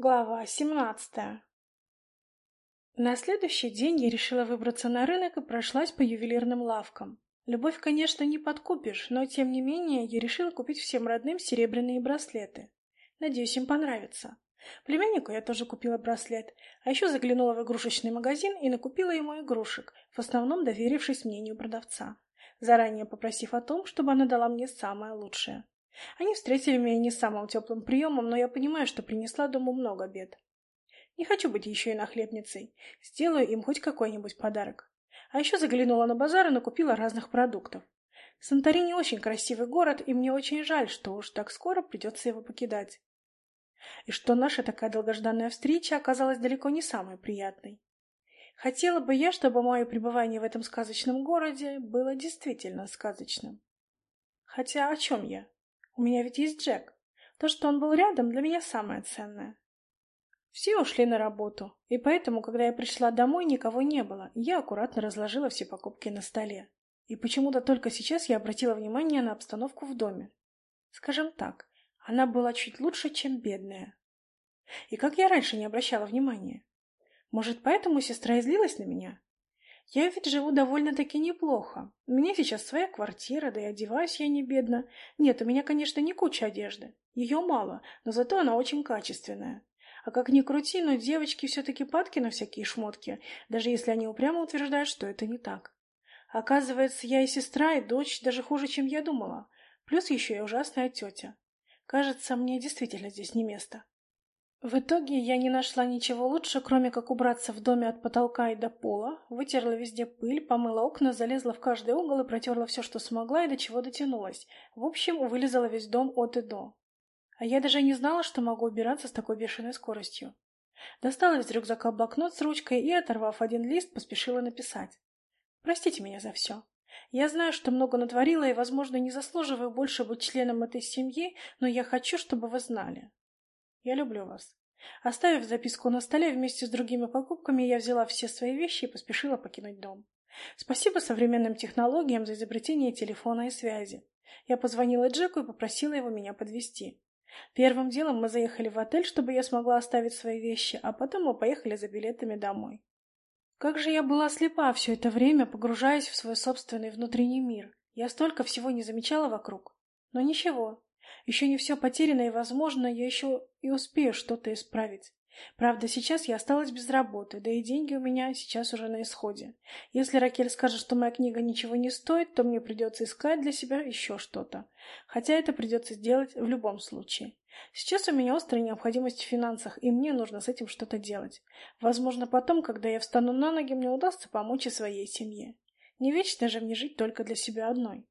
Глава семнадцатая На следующий день я решила выбраться на рынок и прошлась по ювелирным лавкам. Любовь, конечно, не подкупишь, но тем не менее я решила купить всем родным серебряные браслеты. Надеюсь, им понравится. Племяннику я тоже купила браслет, а еще заглянула в игрушечный магазин и накупила ему игрушек, в основном доверившись мнению продавца, заранее попросив о том, чтобы она дала мне самое лучшее. Они встретили меня не самым теплым приемом, но я понимаю, что принесла дому много бед. Не хочу быть еще и нахлебницей. Сделаю им хоть какой-нибудь подарок. А еще заглянула на базар и накупила разных продуктов. Санторини очень красивый город, и мне очень жаль, что уж так скоро придется его покидать. И что наша такая долгожданная встреча оказалась далеко не самой приятной. Хотела бы я, чтобы мое пребывание в этом сказочном городе было действительно сказочным. Хотя о чем я? У меня ведь есть Джек. То, что он был рядом, для меня самое ценное. Все ушли на работу, и поэтому, когда я пришла домой, никого не было, я аккуратно разложила все покупки на столе. И почему-то только сейчас я обратила внимание на обстановку в доме. Скажем так, она была чуть лучше, чем бедная. И как я раньше не обращала внимания? Может, поэтому сестра излилась на меня? Я ведь живу довольно-таки неплохо. У меня сейчас своя квартира, да и одеваюсь я не бедно. Нет, у меня, конечно, не куча одежды. Ее мало, но зато она очень качественная. А как ни крути, но девочки все-таки падки на всякие шмотки, даже если они упрямо утверждают, что это не так. Оказывается, я и сестра, и дочь даже хуже, чем я думала. Плюс еще и ужасная тетя. Кажется, мне действительно здесь не место. В итоге я не нашла ничего лучше, кроме как убраться в доме от потолка и до пола, вытерла везде пыль, помыла окна, залезла в каждый угол и протерла все, что смогла и до чего дотянулась. В общем, вылезала весь дом от и до. А я даже не знала, что могу убираться с такой бешеной скоростью. Достала из рюкзака блокнот с ручкой и, оторвав один лист, поспешила написать. Простите меня за все. Я знаю, что много натворила и, возможно, не заслуживаю больше быть членом этой семьи, но я хочу, чтобы вы знали. Я люблю вас. Оставив записку на столе вместе с другими покупками, я взяла все свои вещи и поспешила покинуть дом. Спасибо современным технологиям за изобретение телефона и связи. Я позвонила Джеку и попросила его меня подвести. Первым делом мы заехали в отель, чтобы я смогла оставить свои вещи, а потом мы поехали за билетами домой. Как же я была слепа все это время, погружаясь в свой собственный внутренний мир. Я столько всего не замечала вокруг. Но ничего, еще не все потеряно, и, возможно, я еще и успею что-то исправить. Правда, сейчас я осталась без работы, да и деньги у меня сейчас уже на исходе. Если Ракель скажет, что моя книга ничего не стоит, то мне придется искать для себя еще что-то. Хотя это придется сделать в любом случае. Сейчас у меня острая необходимость в финансах, и мне нужно с этим что-то делать. Возможно, потом, когда я встану на ноги, мне удастся помочь и своей семье. Не вечно же мне жить только для себя одной.